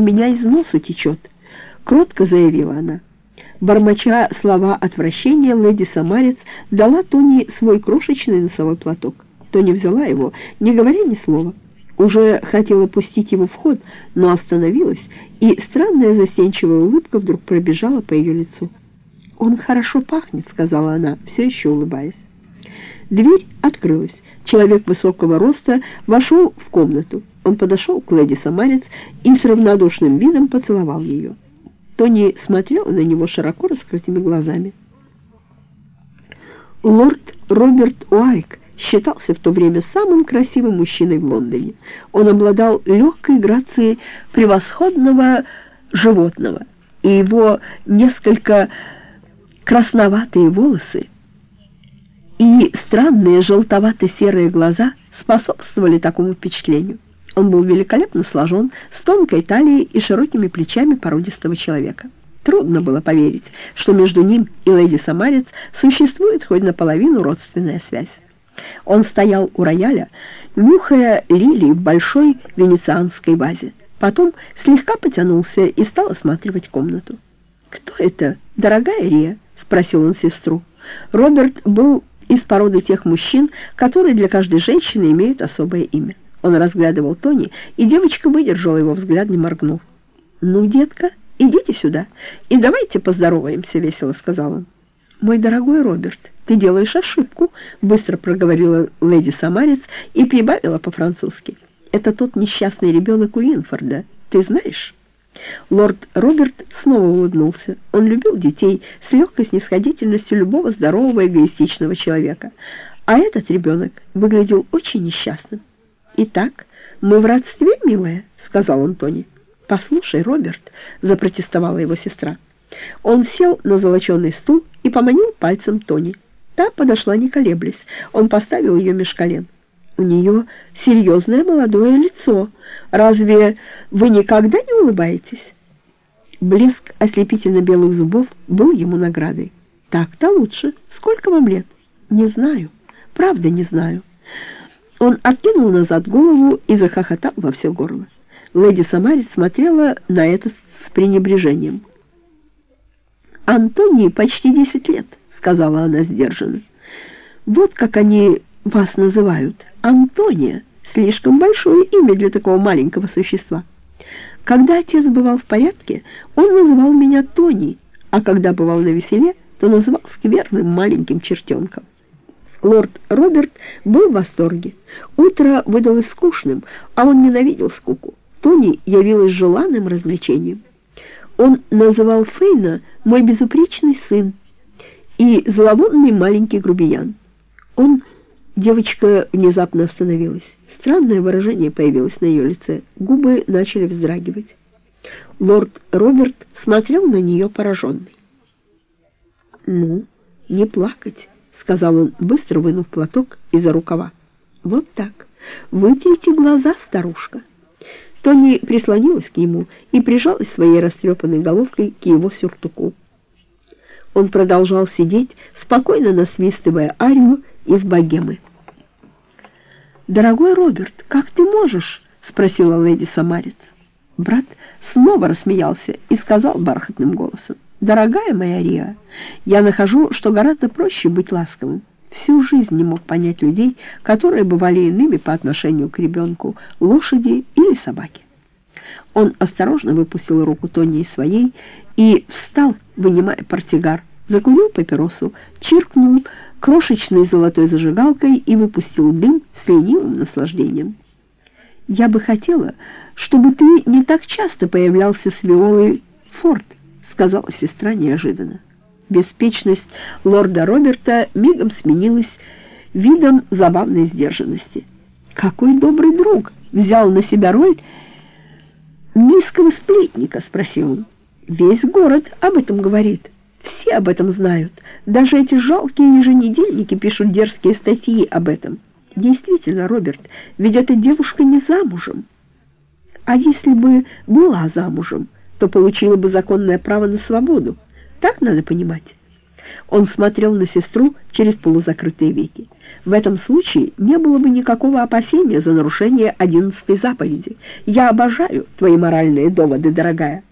у меня из носу течет», — кротко заявила она. Бормоча слова отвращения, леди Самарец дала Тони свой крошечный носовой платок. Тони взяла его, не говоря ни слова. Уже хотела пустить его в ход, но остановилась, и странная застенчивая улыбка вдруг пробежала по ее лицу. «Он хорошо пахнет», — сказала она, все еще улыбаясь. Дверь открылась. Человек высокого роста вошел в комнату. Он подошел к леди Самарец и с равнодушным видом поцеловал ее. Тони смотрела на него широко раскрытыми глазами. Лорд Роберт Уайк считался в то время самым красивым мужчиной в Лондоне. Он обладал легкой грацией превосходного животного, и его несколько красноватые волосы и странные желтовато-серые глаза способствовали такому впечатлению. Он был великолепно сложен, с тонкой талией и широкими плечами породистого человека. Трудно было поверить, что между ним и леди Самарец существует хоть наполовину родственная связь. Он стоял у рояля, нюхая лилии в большой венецианской вазе. Потом слегка потянулся и стал осматривать комнату. «Кто это, дорогая Рия?» — спросил он сестру. Роберт был из породы тех мужчин, которые для каждой женщины имеют особое имя. Он разглядывал Тони, и девочка выдержала его взгляд, не моргнув. «Ну, детка, идите сюда, и давайте поздороваемся», — весело сказал он. «Мой дорогой Роберт, ты делаешь ошибку», — быстро проговорила леди Самарец и прибавила по-французски. «Это тот несчастный ребенок Уинфорда, ты знаешь?» Лорд Роберт снова улыбнулся. Он любил детей с легкой снисходительностью любого здорового эгоистичного человека. А этот ребенок выглядел очень несчастным. «Итак, мы в родстве, милая?» — сказал он Тони. «Послушай, Роберт», — запротестовала его сестра. Он сел на золоченый стул и поманил пальцем Тони. Та подошла, не колеблясь. Он поставил ее меж колен. У нее серьезное молодое лицо. Разве вы никогда не улыбаетесь?» Блеск ослепительно-белых зубов был ему наградой. «Так-то лучше. Сколько вам лет?» «Не знаю. Правда, не знаю». Он откинул назад голову и захохотал во все горло. Леди Самарец смотрела на это с пренебрежением. «Антонии почти десять лет», — сказала она сдержанно. «Вот как они вас называют. Антония. Слишком большое имя для такого маленького существа. Когда отец бывал в порядке, он называл меня Тони, а когда бывал на веселе, то называл скверным маленьким чертенком. Лорд Роберт был в восторге. Утро выдалось скучным, а он ненавидел скуку. Тони явилась желанным развлечением. Он называл Фейна «мой безупречный сын» и «зловонный маленький грубиян». Он... Девочка внезапно остановилась. Странное выражение появилось на ее лице. Губы начали вздрагивать. Лорд Роберт смотрел на нее пораженный. «Ну, не плакать» сказал он, быстро вынув платок из-за рукава. «Вот так. Вытерите глаза, старушка». Тони прислонилась к нему и прижалась своей растрепанной головкой к его сюртуку. Он продолжал сидеть, спокойно насвистывая арию из богемы. «Дорогой Роберт, как ты можешь?» — спросила леди Самарец. Брат снова рассмеялся и сказал бархатным голосом. «Дорогая моя Риа, я нахожу, что гораздо проще быть ласковым. Всю жизнь не мог понять людей, которые бывали иными по отношению к ребенку, лошади или собаке». Он осторожно выпустил руку Тони из своей и встал, вынимая портсигар, закурил папиросу, чиркнул крошечной золотой зажигалкой и выпустил дым с ленивым наслаждением. «Я бы хотела, чтобы ты не так часто появлялся с Виолой Форд», сказала сестра неожиданно. Беспечность лорда Роберта мигом сменилась видом забавной сдержанности. «Какой добрый друг взял на себя роль низкого сплетника?» — спросил он. «Весь город об этом говорит. Все об этом знают. Даже эти жалкие еженедельники пишут дерзкие статьи об этом. Действительно, Роберт, ведь эта девушка не замужем. А если бы была замужем?» То получила бы законное право на свободу. Так надо понимать. Он смотрел на сестру через полузакрытые веки. В этом случае не было бы никакого опасения за нарушение одиннадцатой заповеди. Я обожаю твои моральные доводы, дорогая.